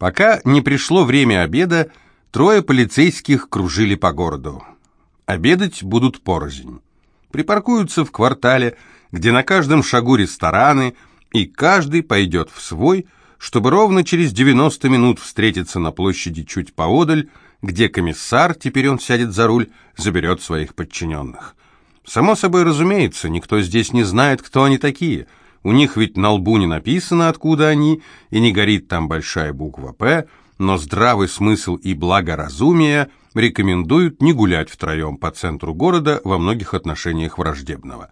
Пока не пришло время обеда, трое полицейских кружили по городу. Обедать будут порознь. Припаркуются в квартале, где на каждом шагу рестораны, и каждый пойдет в свой, чтобы ровно через 90 минут встретиться на площади чуть поодаль, где комиссар, теперь он сядет за руль, заберет своих подчиненных. Само собой разумеется, никто здесь не знает, кто они такие. У них ведь на лбу не написано, откуда они, и не горит там большая буква «П», но здравый смысл и благоразумие рекомендуют не гулять втроем по центру города во многих отношениях враждебного.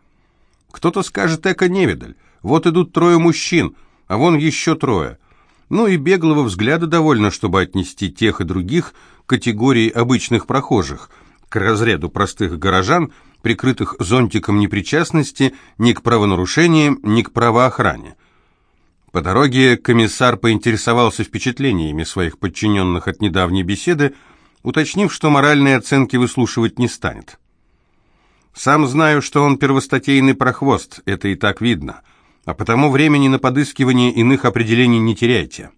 Кто-то скажет эко-невидаль, вот идут трое мужчин, а вон еще трое. Ну и беглого взгляда довольно, чтобы отнести тех и других категории обычных прохожих, к разряду простых горожан, прикрытых зонтиком непричастности ни к правонарушениям, ни к правоохране. По дороге комиссар поинтересовался впечатлениями своих подчиненных от недавней беседы, уточнив, что моральные оценки выслушивать не станет. «Сам знаю, что он первостатейный прохвост, это и так видно, а потому времени на подыскивание иных определений не теряйте».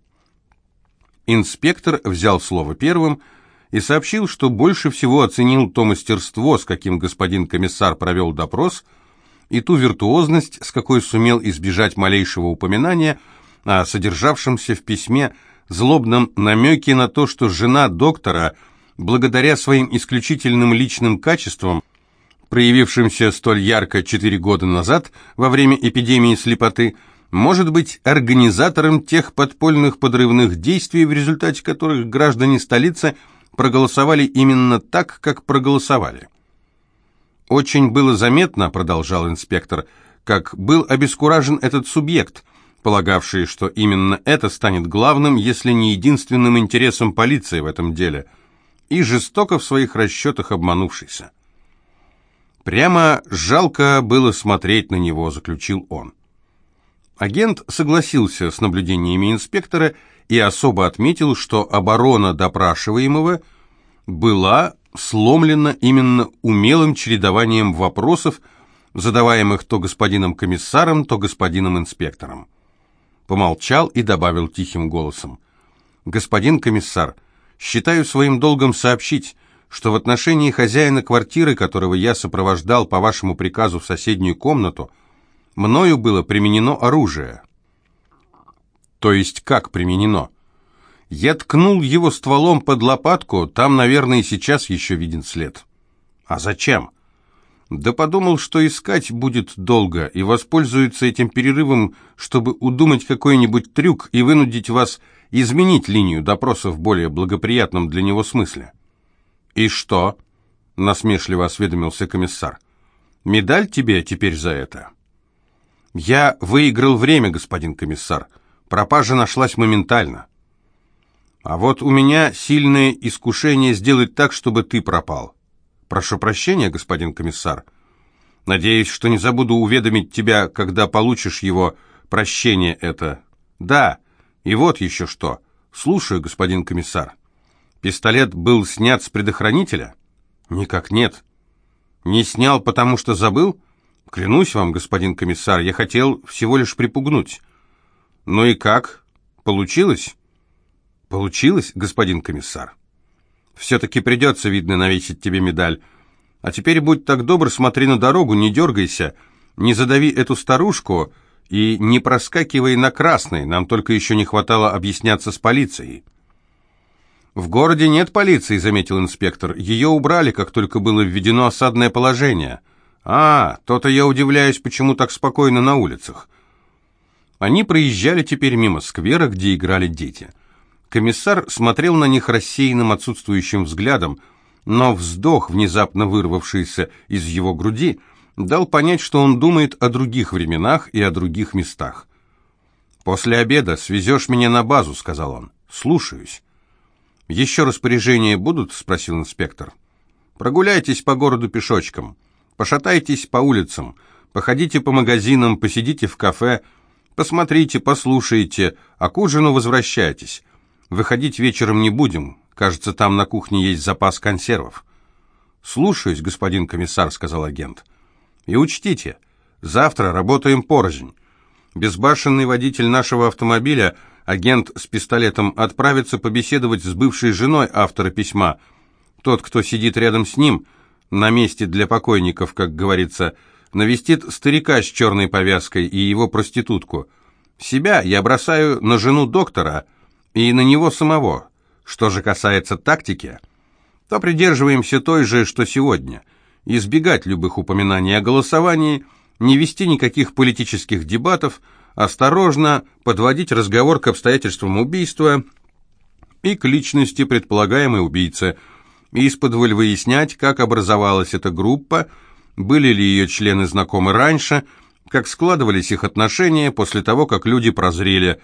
Инспектор взял слово первым и сообщил, что больше всего оценил то мастерство, с каким господин комиссар провел допрос – и ту виртуозность, с какой сумел избежать малейшего упоминания о содержавшемся в письме злобном намеке на то, что жена доктора, благодаря своим исключительным личным качествам, проявившимся столь ярко четыре года назад во время эпидемии слепоты, может быть организатором тех подпольных подрывных действий, в результате которых граждане столицы проголосовали именно так, как проголосовали. «Очень было заметно», — продолжал инспектор, «как был обескуражен этот субъект, полагавший, что именно это станет главным, если не единственным интересом полиции в этом деле, и жестоко в своих расчетах обманувшийся». «Прямо жалко было смотреть на него», — заключил он. Агент согласился с наблюдениями инспектора и особо отметил, что оборона допрашиваемого была сломлена именно умелым чередованием вопросов, задаваемых то господином комиссаром, то господином инспектором. Помолчал и добавил тихим голосом. «Господин комиссар, считаю своим долгом сообщить, что в отношении хозяина квартиры, которого я сопровождал по вашему приказу в соседнюю комнату, мною было применено оружие». «То есть как применено?» Я ткнул его стволом под лопатку, там, наверное, и сейчас еще виден след. А зачем? Да подумал, что искать будет долго, и воспользуется этим перерывом, чтобы удумать какой-нибудь трюк и вынудить вас изменить линию допроса в более благоприятном для него смысле. «И что?» — насмешливо осведомился комиссар. «Медаль тебе теперь за это?» «Я выиграл время, господин комиссар. Пропажа нашлась моментально. А вот у меня сильное искушение сделать так, чтобы ты пропал. Прошу прощения, господин комиссар. Надеюсь, что не забуду уведомить тебя, когда получишь его прощение это. Да, и вот еще что. Слушаю, господин комиссар. Пистолет был снят с предохранителя? Никак нет. Не снял, потому что забыл? Клянусь вам, господин комиссар, я хотел всего лишь припугнуть. Ну и как? Получилось? Получилось, господин комиссар? Все-таки придется, видно, навесить тебе медаль. А теперь будь так добр, смотри на дорогу, не дергайся, не задави эту старушку и не проскакивай на красный, нам только еще не хватало объясняться с полицией. «В городе нет полиции», — заметил инспектор. «Ее убрали, как только было введено осадное положение». «А, то-то я удивляюсь, почему так спокойно на улицах». Они проезжали теперь мимо сквера, где играли дети. Комиссар смотрел на них рассеянным отсутствующим взглядом, но вздох, внезапно вырвавшийся из его груди, дал понять, что он думает о других временах и о других местах. «После обеда свезешь меня на базу», — сказал он. «Слушаюсь». «Еще распоряжения будут?» — спросил инспектор. «Прогуляйтесь по городу пешочком, пошатайтесь по улицам, походите по магазинам, посидите в кафе, посмотрите, послушайте, а к ужину возвращайтесь. Выходить вечером не будем. Кажется, там на кухне есть запас консервов. Слушаюсь, господин комиссар, сказал агент. И учтите, завтра работаем порознь. Безбашенный водитель нашего автомобиля агент с пистолетом отправится побеседовать с бывшей женой автора письма. Тот, кто сидит рядом с ним, на месте для покойников, как говорится, навестит старика с черной повязкой и его проститутку. Себя я бросаю на жену доктора и на него самого. Что же касается тактики, то придерживаемся той же, что сегодня. Избегать любых упоминаний о голосовании, не вести никаких политических дебатов, осторожно подводить разговор к обстоятельствам убийства и к личности предполагаемой убийцы, из-под выяснять, как образовалась эта группа, были ли ее члены знакомы раньше, как складывались их отношения после того, как люди прозрели,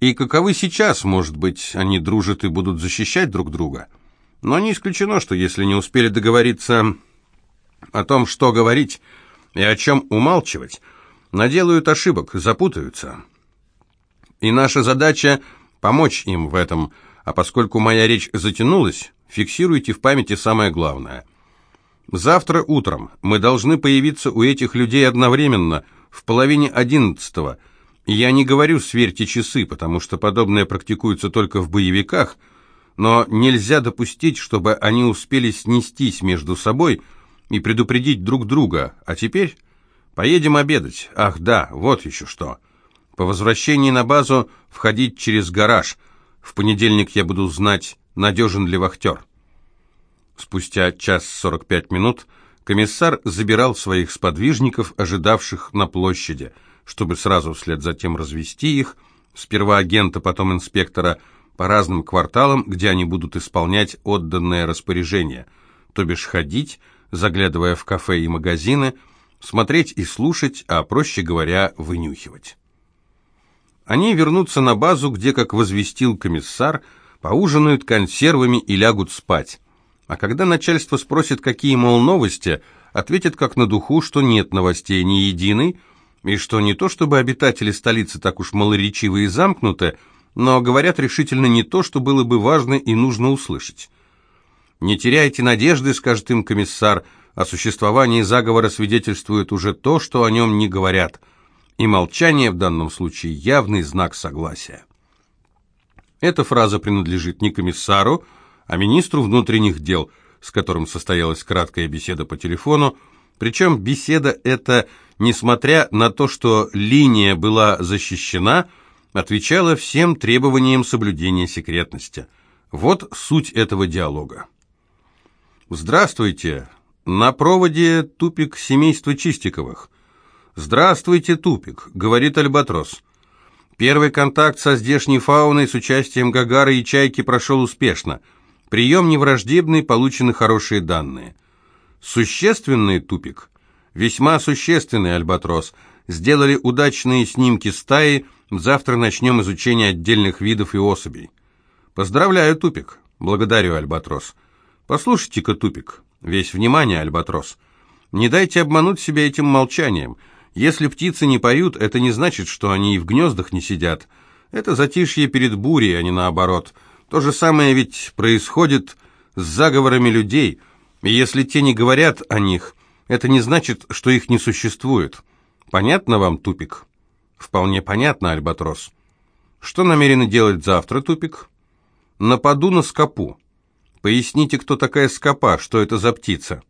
и каковы сейчас, может быть, они дружат и будут защищать друг друга. Но не исключено, что если не успели договориться о том, что говорить и о чем умалчивать, наделают ошибок, запутаются. И наша задача – помочь им в этом, а поскольку моя речь затянулась, фиксируйте в памяти самое главное. Завтра утром мы должны появиться у этих людей одновременно, в половине одиннадцатого. Я не говорю «сверьте часы», потому что подобное практикуется только в боевиках, но нельзя допустить, чтобы они успели снестись между собой и предупредить друг друга. А теперь поедем обедать. Ах да, вот еще что. По возвращении на базу входить через гараж. В понедельник я буду знать, надежен ли вахтер. Спустя час сорок пять минут комиссар забирал своих сподвижников, ожидавших на площади, чтобы сразу вслед за тем развести их, сперва агента, потом инспектора, по разным кварталам, где они будут исполнять отданное распоряжение, то бишь ходить, заглядывая в кафе и магазины, смотреть и слушать, а, проще говоря, вынюхивать. Они вернутся на базу, где, как возвестил комиссар, поужинают консервами и лягут спать. А когда начальство спросит, какие, мол, новости, ответит как на духу, что нет новостей ни единой, и что не то чтобы обитатели столицы так уж малоречивы и замкнуты, но говорят решительно не то, что было бы важно и нужно услышать. «Не теряйте надежды», — скажет им комиссар, — «о существовании заговора свидетельствует уже то, что о нем не говорят, и молчание в данном случае явный знак согласия». Эта фраза принадлежит не комиссару, а министру внутренних дел, с которым состоялась краткая беседа по телефону, причем беседа эта, несмотря на то, что линия была защищена, отвечала всем требованиям соблюдения секретности. Вот суть этого диалога. «Здравствуйте. На проводе тупик семейства Чистиковых». «Здравствуйте, тупик», — говорит Альбатрос. Первый контакт со здешней фауной с участием Гагары и Чайки прошел успешно — Прием невраждебный, получены хорошие данные. Существенный тупик. Весьма существенный альбатрос. Сделали удачные снимки стаи, завтра начнем изучение отдельных видов и особей. Поздравляю, тупик. Благодарю, альбатрос. Послушайте-ка, тупик. Весь внимание, альбатрос. Не дайте обмануть себя этим молчанием. Если птицы не поют, это не значит, что они и в гнездах не сидят. Это затишье перед бурей, а не наоборот. То же самое ведь происходит с заговорами людей, и если те не говорят о них, это не значит, что их не существует. Понятно вам, Тупик? Вполне понятно, Альбатрос. Что намерены делать завтра, Тупик? Нападу на скопу. Поясните, кто такая скопа, что это за птица?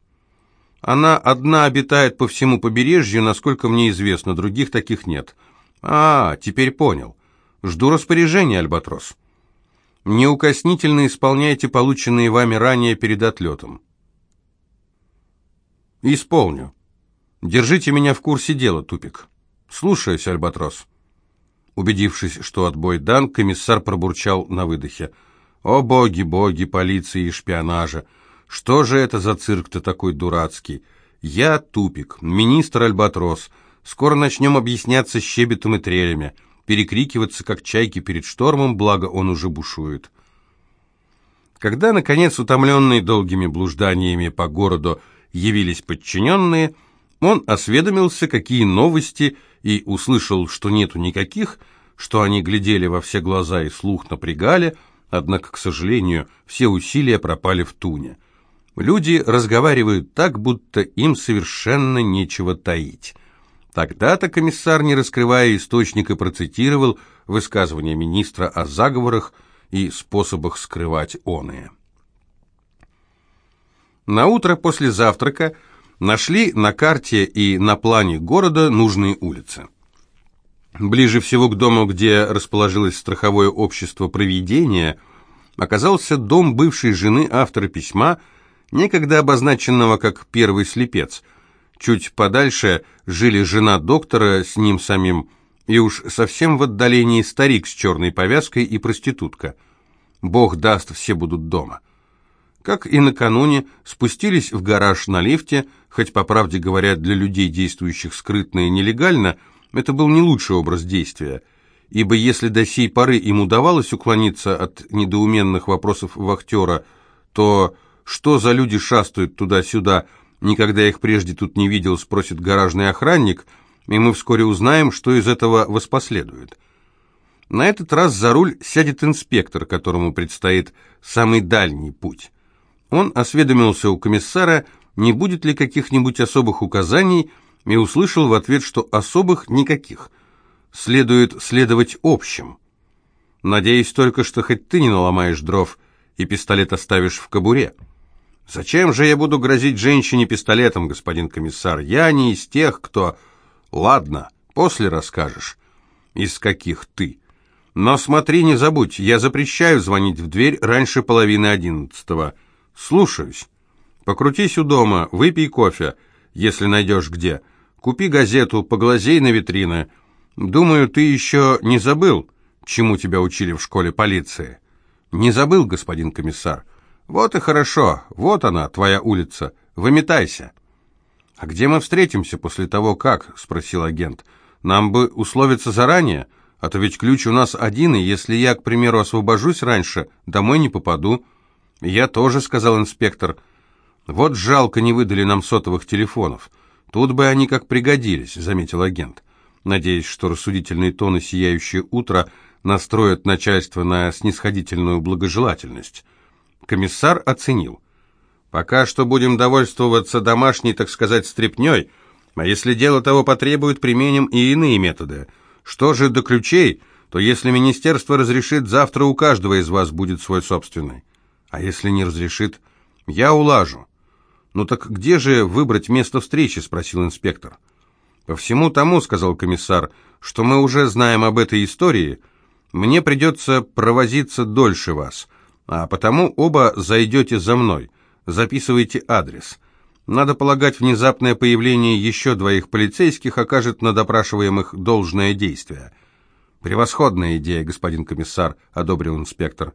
Она одна обитает по всему побережью, насколько мне известно, других таких нет. А, теперь понял. Жду распоряжения, Альбатрос. Неукоснительно исполняйте полученные вами ранее перед отлетом. Исполню. Держите меня в курсе дела, Тупик. Слушаюсь, Альбатрос. Убедившись, что отбой дан, комиссар пробурчал на выдохе. О боги, боги полиции и шпионажа! Что же это за цирк-то такой дурацкий? Я Тупик, министр Альбатрос. Скоро начнем объясняться щебетом и трелями перекрикиваться, как чайки перед штормом, благо он уже бушует. Когда, наконец, утомленные долгими блужданиями по городу явились подчиненные, он осведомился, какие новости, и услышал, что нету никаких, что они глядели во все глаза и слух напрягали, однако, к сожалению, все усилия пропали в туне. Люди разговаривают так, будто им совершенно нечего таить. Тогда-то комиссар, не раскрывая источника, процитировал высказывания министра о заговорах и способах скрывать оные. На утро после завтрака нашли на карте и на плане города нужные улицы. Ближе всего к дому, где расположилось страховое общество «Провидение», оказался дом бывшей жены автора письма, некогда обозначенного как «Первый слепец». Чуть подальше жили жена доктора с ним самим, и уж совсем в отдалении старик с черной повязкой и проститутка. Бог даст, все будут дома. Как и накануне, спустились в гараж на лифте, хоть, по правде говоря, для людей, действующих скрытно и нелегально, это был не лучший образ действия, ибо если до сей поры им удавалось уклониться от недоуменных вопросов вахтера, то что за люди шастают туда-сюда, никогда их прежде тут не видел, спросит гаражный охранник, и мы вскоре узнаем, что из этого воспоследует. На этот раз за руль сядет инспектор, которому предстоит самый дальний путь. Он осведомился у комиссара, не будет ли каких-нибудь особых указаний, и услышал в ответ, что особых никаких. Следует следовать общим. Надеюсь только, что хоть ты не наломаешь дров и пистолет оставишь в кобуре. Зачем же я буду грозить женщине пистолетом, господин комиссар? Я не из тех, кто... Ладно, после расскажешь. Из каких ты? Но смотри, не забудь, я запрещаю звонить в дверь раньше половины одиннадцатого. «Слушаюсь. Покрутись у дома, выпей кофе, если найдешь где. Купи газету, поглазей на витрины. Думаю, ты еще не забыл, чему тебя учили в школе полиции». «Не забыл, господин комиссар. Вот и хорошо. Вот она, твоя улица. Выметайся». «А где мы встретимся после того, как?» — спросил агент. «Нам бы условиться заранее, а то ведь ключ у нас один, и если я, к примеру, освобожусь раньше, домой не попаду». «Я тоже», — сказал инспектор. «Вот жалко, не выдали нам сотовых телефонов. Тут бы они как пригодились», — заметил агент. Надеясь, что рассудительный тон и сияющее утро настроят начальство на снисходительную благожелательность. Комиссар оценил. «Пока что будем довольствоваться домашней, так сказать, стряпнёй, а если дело того потребует, применим и иные методы. Что же до ключей, то если министерство разрешит, завтра у каждого из вас будет свой собственный. А если не разрешит? Я улажу. Ну так где же выбрать место встречи, спросил инспектор. По всему тому, сказал комиссар, что мы уже знаем об этой истории, мне придется провозиться дольше вас, а потому оба зайдете за мной. Записывайте адрес. Надо полагать, внезапное появление еще двоих полицейских окажет на допрашиваемых должное действие. «Превосходная идея, господин комиссар», — одобрил инспектор.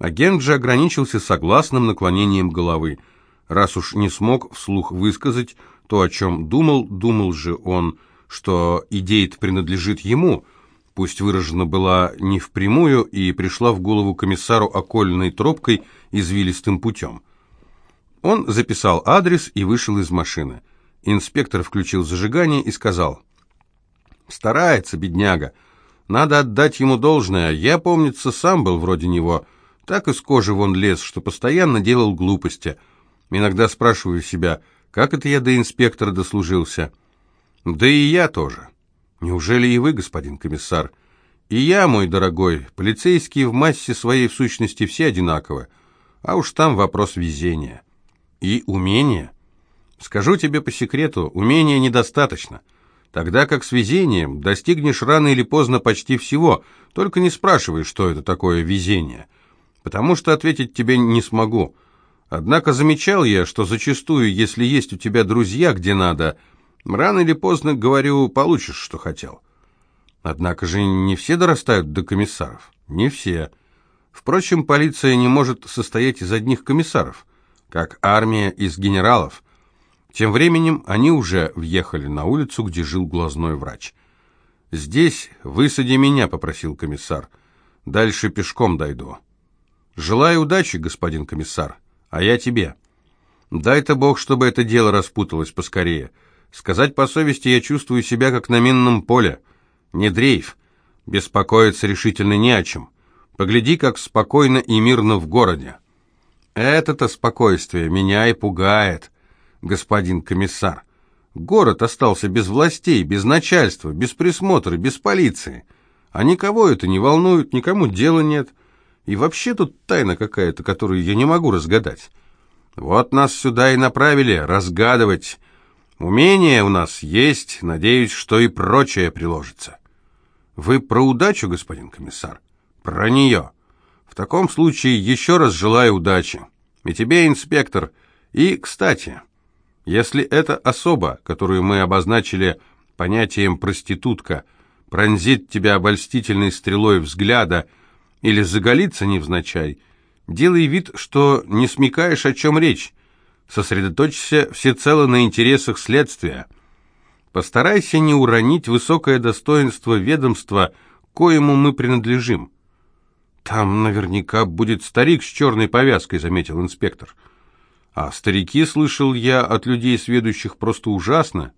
Агент же ограничился согласным наклонением головы. Раз уж не смог вслух высказать то, о чем думал, думал же он, что идея принадлежит ему, пусть выражена была не впрямую и пришла в голову комиссару окольной тропкой извилистым путем. Он записал адрес и вышел из машины. Инспектор включил зажигание и сказал, «Старается, бедняга. Надо отдать ему должное. Я, помнится, сам был вроде него». Так из кожи вон лез, что постоянно делал глупости. Иногда спрашиваю себя, как это я до инспектора дослужился? Да и я тоже. Неужели и вы, господин комиссар? И я, мой дорогой, полицейские в массе своей в сущности все одинаковы. А уж там вопрос везения. И умения. Скажу тебе по секрету, умения недостаточно. Тогда как с везением достигнешь рано или поздно почти всего, только не спрашивай, что это такое везение потому что ответить тебе не смогу. Однако замечал я, что зачастую, если есть у тебя друзья где надо, рано или поздно, говорю, получишь, что хотел. Однако же не все дорастают до комиссаров. Не все. Впрочем, полиция не может состоять из одних комиссаров, как армия из генералов. Тем временем они уже въехали на улицу, где жил глазной врач. «Здесь высади меня», — попросил комиссар. «Дальше пешком дойду». «Желаю удачи, господин комиссар, а я тебе. Дай-то Бог, чтобы это дело распуталось поскорее. Сказать по совести, я чувствую себя как на минном поле. Не дрейф, беспокоиться решительно не о чем. Погляди, как спокойно и мирно в городе. Это-то спокойствие меня и пугает, господин комиссар. Город остался без властей, без начальства, без присмотра, без полиции. А никого это не волнует, никому дела нет. И вообще тут тайна какая-то, которую я не могу разгадать. Вот нас сюда и направили, разгадывать. Умение у нас есть, надеюсь, что и прочее приложится. Вы про удачу, господин комиссар? Про нее. В таком случае еще раз желаю удачи. И тебе, инспектор. И, кстати, если эта особа, которую мы обозначили понятием «проститутка», пронзит тебя обольстительной стрелой взгляда или заголится невзначай, делай вид, что не смекаешь, о чем речь. Сосредоточься всецело на интересах следствия. Постарайся не уронить высокое достоинство ведомства, коему мы принадлежим. «Там наверняка будет старик с черной повязкой», — заметил инспектор. «А старики, слышал я, от людей сведущих просто ужасно».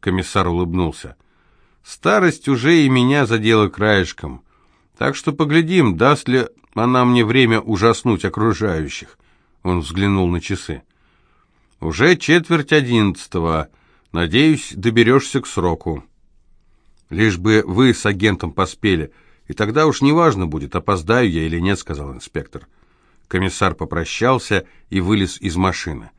Комиссар улыбнулся. «Старость уже и меня задела краешком. Так что поглядим, даст ли она мне время ужаснуть окружающих». Он взглянул на часы. «Уже четверть одиннадцатого. Надеюсь, доберешься к сроку». «Лишь бы вы с агентом поспели, и тогда уж неважно будет, опоздаю я или нет», — сказал инспектор. Комиссар попрощался и вылез из машины.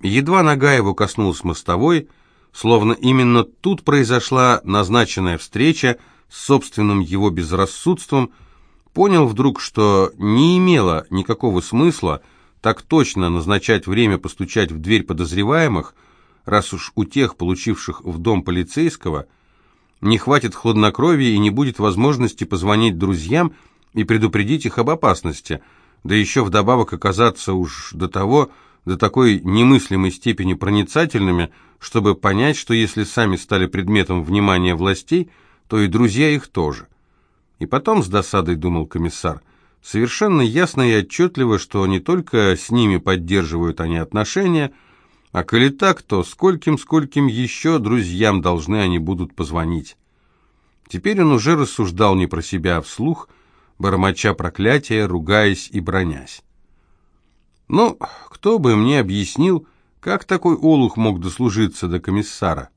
Едва нога его коснулась мостовой, словно именно тут произошла назначенная встреча с собственным его безрассудством, понял вдруг, что не имело никакого смысла так точно назначать время постучать в дверь подозреваемых, раз уж у тех, получивших в дом полицейского, не хватит хладнокровия и не будет возможности позвонить друзьям и предупредить их об опасности, да еще вдобавок оказаться уж до того, до такой немыслимой степени проницательными, чтобы понять, что если сами стали предметом внимания властей, то и друзья их тоже. И потом с досадой думал комиссар, совершенно ясно и отчетливо, что не только с ними поддерживают они отношения, а коли так, то скольким-скольким еще друзьям должны они будут позвонить. Теперь он уже рассуждал не про себя, а вслух, бормоча проклятия, ругаясь и бронясь. Ну, кто бы мне объяснил, как такой олух мог дослужиться до комиссара?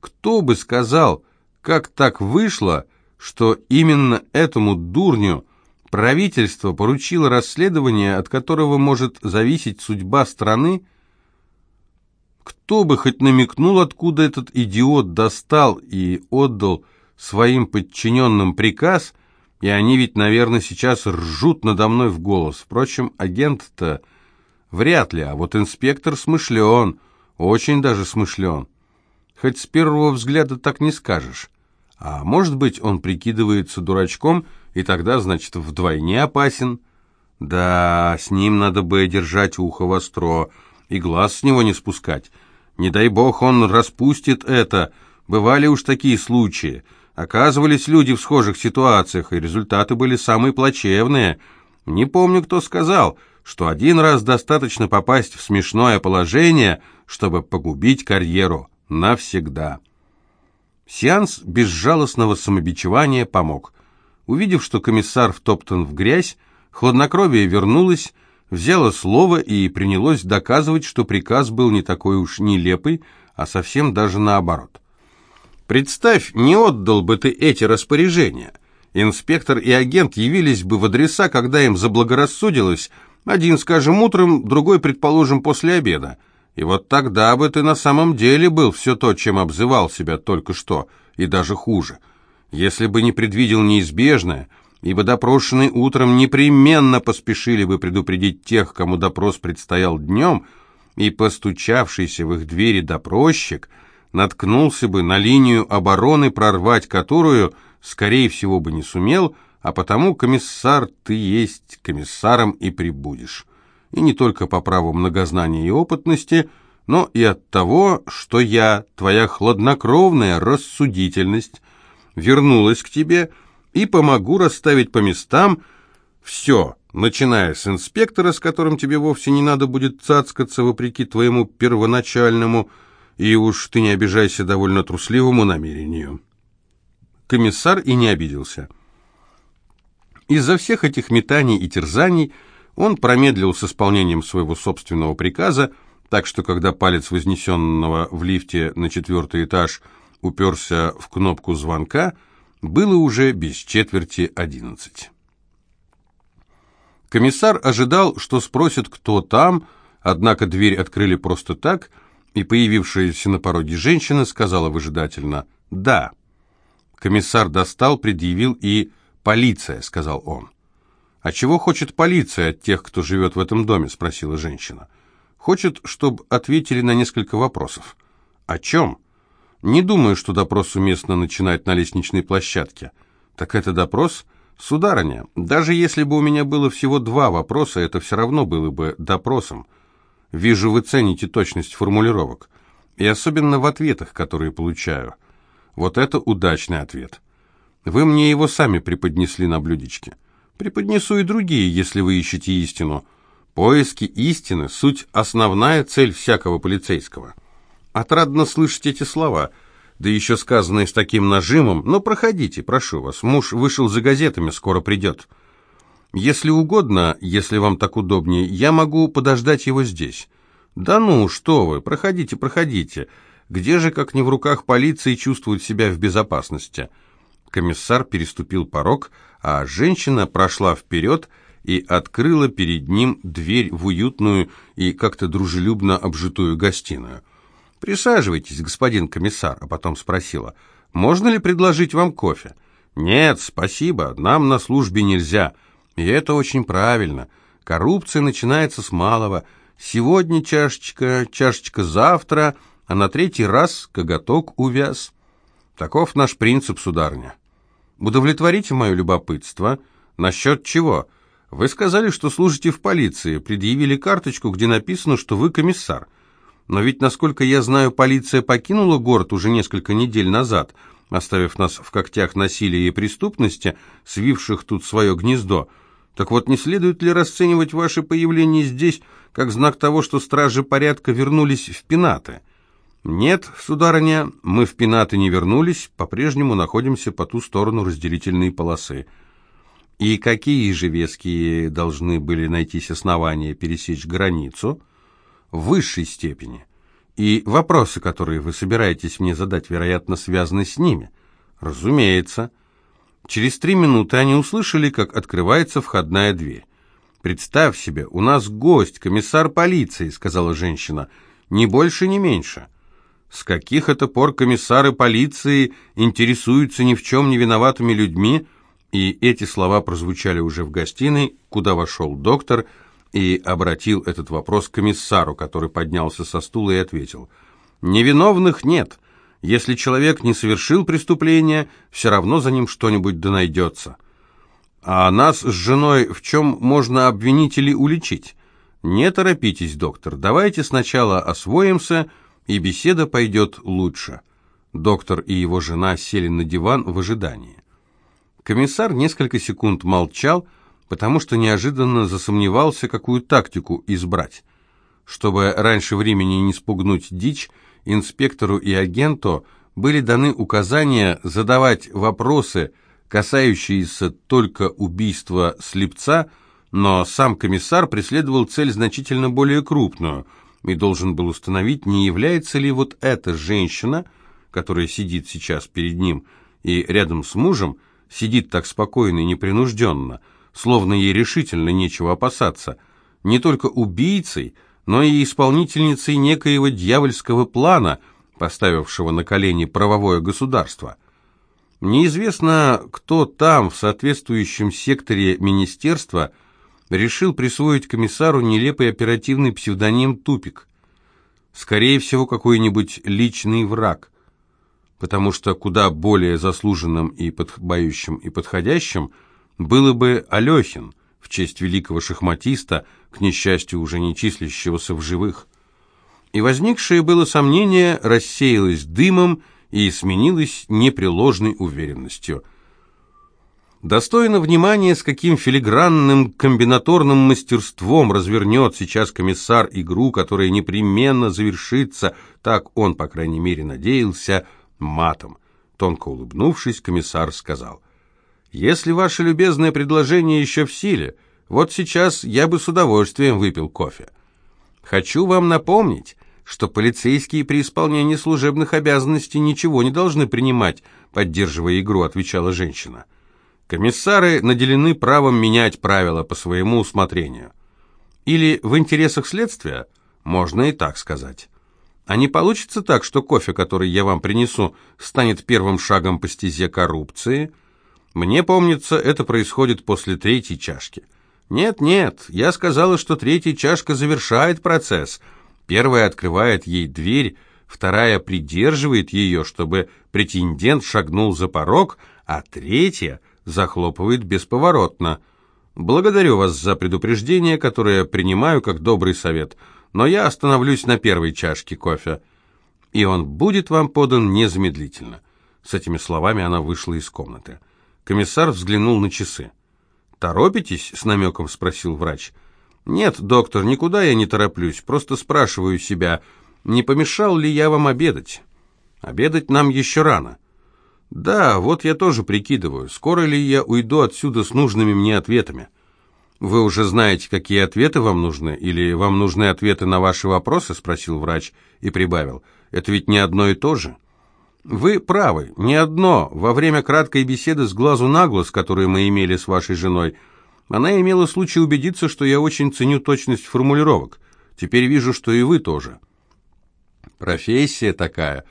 Кто бы сказал, как так вышло, что именно этому дурню правительство поручило расследование, от которого может зависеть судьба страны? Кто бы хоть намекнул, откуда этот идиот достал и отдал своим подчиненным приказ, и они ведь, наверное, сейчас ржут надо мной в голос. Впрочем, агент-то вряд ли, а вот инспектор смышлен, очень даже смышлен. Хоть с первого взгляда так не скажешь. А может быть, он прикидывается дурачком, и тогда, значит, вдвойне опасен. Да, с ним надо бы держать ухо востро и глаз с него не спускать. Не дай бог он распустит это. Бывали уж такие случаи. Оказывались люди в схожих ситуациях, и результаты были самые плачевные. Не помню, кто сказал, что один раз достаточно попасть в смешное положение, чтобы погубить карьеру навсегда. Сеанс безжалостного самобичевания помог. Увидев, что комиссар втоптан в грязь, хладнокровие вернулось, взяло слово и принялось доказывать, что приказ был не такой уж нелепый, а совсем даже наоборот. Представь, не отдал бы ты эти распоряжения. Инспектор и агент явились бы в адреса, когда им заблагорассудилось, один, скажем, утром, другой, предположим, после обеда. И вот тогда бы ты на самом деле был все то, чем обзывал себя только что, и даже хуже. Если бы не предвидел неизбежное, ибо допрошенные утром непременно поспешили бы предупредить тех, кому допрос предстоял днем, и постучавшийся в их двери допросчик – наткнулся бы на линию обороны, прорвать которую, скорее всего, бы не сумел, а потому, комиссар, ты есть комиссаром и прибудешь. И не только по праву многознания и опытности, но и от того, что я, твоя хладнокровная рассудительность, вернулась к тебе и помогу расставить по местам все, начиная с инспектора, с которым тебе вовсе не надо будет цацкаться вопреки твоему первоначальному и уж ты не обижайся довольно трусливому намерению». Комиссар и не обиделся. Из-за всех этих метаний и терзаний он промедлил с исполнением своего собственного приказа, так что когда палец вознесенного в лифте на четвертый этаж уперся в кнопку звонка, Было уже без четверти одиннадцать. Комиссар ожидал, что спросят, кто там, однако дверь открыли просто так, и появившаяся на пороге женщина сказала выжидательно «Да». Комиссар достал, предъявил и «Полиция», — сказал он. «А чего хочет полиция от тех, кто живет в этом доме?» — спросила женщина. «Хочет, чтобы ответили на несколько вопросов». «О чем?» «Не думаю, что допрос уместно начинать на лестничной площадке». «Так это допрос?» «Сударыня, даже если бы у меня было всего два вопроса, это все равно было бы допросом. Вижу, вы цените точность формулировок. И особенно в ответах, которые получаю. Вот это удачный ответ. Вы мне его сами преподнесли на блюдечке. Преподнесу и другие, если вы ищете истину. Поиски истины – суть основная цель всякого полицейского. Отрадно слышать эти слова – да еще сказанное с таким нажимом. Но проходите, прошу вас, муж вышел за газетами, скоро придет. Если угодно, если вам так удобнее, я могу подождать его здесь. Да ну, что вы, проходите, проходите. Где же, как не в руках полиции, чувствует себя в безопасности? Комиссар переступил порог, а женщина прошла вперед и открыла перед ним дверь в уютную и как-то дружелюбно обжитую гостиную. «Присаживайтесь, господин комиссар», а потом спросила, «Можно ли предложить вам кофе?» «Нет, спасибо, нам на службе нельзя». И это очень правильно. Коррупция начинается с малого. Сегодня чашечка, чашечка завтра, а на третий раз коготок увяз. Таков наш принцип, сударня. Удовлетворите мое любопытство. Насчет чего? Вы сказали, что служите в полиции, предъявили карточку, где написано, что вы комиссар. Но ведь, насколько я знаю, полиция покинула город уже несколько недель назад, оставив нас в когтях насилия и преступности, свивших тут свое гнездо. Так вот, не следует ли расценивать ваше появление здесь как знак того, что стражи порядка вернулись в пенаты? Нет, сударыня, мы в пенаты не вернулись, по-прежнему находимся по ту сторону разделительной полосы. И какие же веские должны были найтись основания пересечь границу? в высшей степени. И вопросы, которые вы собираетесь мне задать, вероятно, связаны с ними. Разумеется. Через три минуты они услышали, как открывается входная дверь. «Представь себе, у нас гость, комиссар полиции», — сказала женщина. «Ни больше, ни меньше». С каких это пор комиссары полиции интересуются ни в чем не виноватыми людьми? И эти слова прозвучали уже в гостиной, куда вошел доктор, — и обратил этот вопрос к комиссару, который поднялся со стула и ответил. «Невиновных нет. Если человек не совершил преступления, все равно за ним что-нибудь да найдется. А нас с женой в чем можно обвинить или уличить? Не торопитесь, доктор, давайте сначала освоимся, и беседа пойдет лучше». Доктор и его жена сели на диван в ожидании. Комиссар несколько секунд молчал, потому что неожиданно засомневался, какую тактику избрать. Чтобы раньше времени не спугнуть дичь, инспектору и агенту были даны указания задавать вопросы, касающиеся только убийства слепца, но сам комиссар преследовал цель значительно более крупную и должен был установить, не является ли вот эта женщина, которая сидит сейчас перед ним и рядом с мужем, сидит так спокойно и непринужденно – словно ей решительно нечего опасаться, не только убийцей, но и исполнительницей некоего дьявольского плана, поставившего на колени правовое государство. Неизвестно, кто там, в соответствующем секторе министерства, решил присвоить комиссару нелепый оперативный псевдоним «Тупик». Скорее всего, какой-нибудь личный враг, потому что куда более заслуженным и подбающим и подходящим – было бы Алехин, в честь великого шахматиста, к несчастью уже не числящегося в живых. И возникшее было сомнение рассеялось дымом и сменилось непреложной уверенностью. Достойно внимания, с каким филигранным комбинаторным мастерством развернет сейчас комиссар игру, которая непременно завершится, так он, по крайней мере, надеялся, матом. Тонко улыбнувшись, комиссар сказал – если ваше любезное предложение еще в силе, вот сейчас я бы с удовольствием выпил кофе. Хочу вам напомнить, что полицейские при исполнении служебных обязанностей ничего не должны принимать поддерживая игру, отвечала женщина. Комиссары наделены правом менять правила по своему усмотрению. Или в интересах следствия? Можно и так сказать. А не получится так, что кофе, который я вам принесу, станет первым шагом по стезе коррупции? Мне помнится, это происходит после третьей чашки. Нет, нет, я сказала, что третья чашка завершает процесс. Первая открывает ей дверь, вторая придерживает ее, чтобы претендент шагнул за порог, а третья захлопывает бесповоротно. Благодарю вас за предупреждение, которое принимаю как добрый совет, но я остановлюсь на первой чашке кофе, и он будет вам подан незамедлительно. С этими словами она вышла из комнаты. Комиссар взглянул на часы. «Торопитесь?» — с намеком спросил врач. «Нет, доктор, никуда я не тороплюсь, просто спрашиваю себя, не помешал ли я вам обедать? Обедать нам еще рано». «Да, вот я тоже прикидываю, скоро ли я уйду отсюда с нужными мне ответами». «Вы уже знаете, какие ответы вам нужны, или вам нужны ответы на ваши вопросы?» — спросил врач и прибавил. «Это ведь не одно и то же». «Вы правы, не одно. Во время краткой беседы с глазу на глаз, которую мы имели с вашей женой, она имела случай убедиться, что я очень ценю точность формулировок. Теперь вижу, что и вы тоже». «Профессия такая»,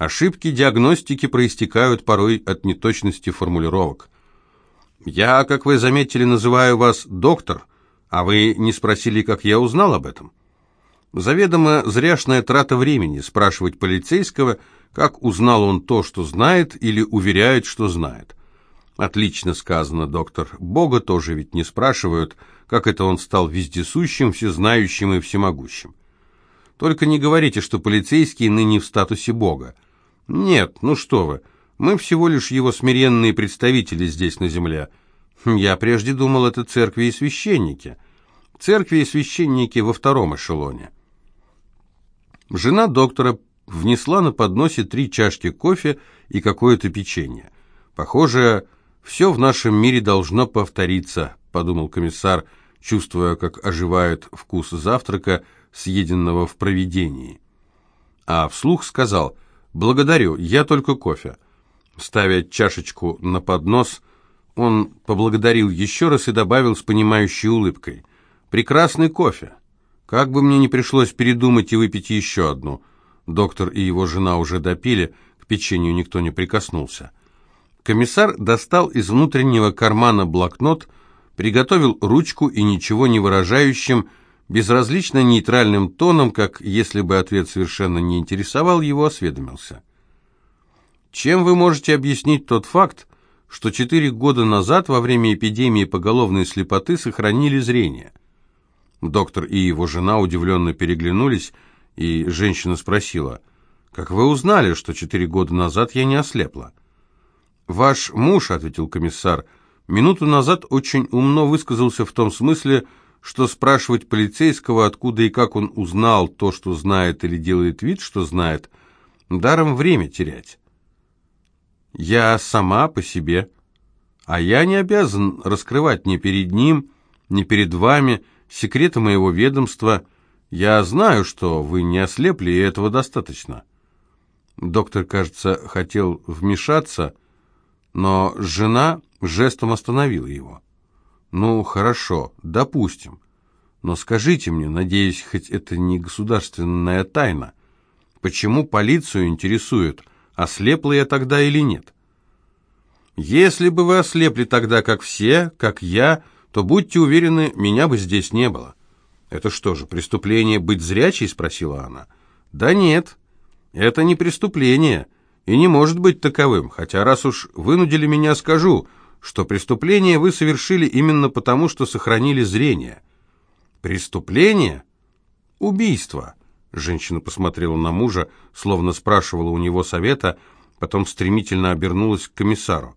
Ошибки диагностики проистекают порой от неточности формулировок. Я, как вы заметили, называю вас доктор, а вы не спросили, как я узнал об этом. Заведомо зряшная трата времени спрашивать полицейского, как узнал он то, что знает, или уверяет, что знает. Отлично сказано, доктор. Бога тоже ведь не спрашивают, как это он стал вездесущим, всезнающим и всемогущим. Только не говорите, что полицейский ныне в статусе Бога. «Нет, ну что вы, мы всего лишь его смиренные представители здесь на земле. Я прежде думал, это церкви и священники. Церкви и священники во втором эшелоне». Жена доктора внесла на подносе три чашки кофе и какое-то печенье. «Похоже, все в нашем мире должно повториться», — подумал комиссар, чувствуя, как оживает вкус завтрака, съеденного в провидении. А вслух сказал — «Благодарю, я только кофе». Ставя чашечку на поднос, он поблагодарил еще раз и добавил с понимающей улыбкой. «Прекрасный кофе. Как бы мне не пришлось передумать и выпить еще одну». Доктор и его жена уже допили, к печенью никто не прикоснулся. Комиссар достал из внутреннего кармана блокнот, приготовил ручку и ничего не выражающим, безразлично нейтральным тоном, как если бы ответ совершенно не интересовал его, осведомился. Чем вы можете объяснить тот факт, что четыре года назад во время эпидемии поголовной слепоты сохранили зрение? Доктор и его жена удивленно переглянулись, и женщина спросила, «Как вы узнали, что четыре года назад я не ослепла?» «Ваш муж», — ответил комиссар, — «минуту назад очень умно высказался в том смысле, что спрашивать полицейского, откуда и как он узнал то, что знает или делает вид, что знает, даром время терять. Я сама по себе, а я не обязан раскрывать ни перед ним, ни перед вами секреты моего ведомства. Я знаю, что вы не ослепли, и этого достаточно. Доктор, кажется, хотел вмешаться, но жена жестом остановила его. Ну, хорошо, допустим. Но скажите мне, надеюсь, хоть это не государственная тайна, почему полицию интересует, ослепла я тогда или нет? Если бы вы ослепли тогда, как все, как я, то будьте уверены, меня бы здесь не было. Это что же, преступление быть зрячей, спросила она. Да нет, это не преступление и не может быть таковым, хотя раз уж вынудили меня, скажу – что преступление вы совершили именно потому, что сохранили зрение. Преступление? Убийство. Женщина посмотрела на мужа, словно спрашивала у него совета, потом стремительно обернулась к комиссару.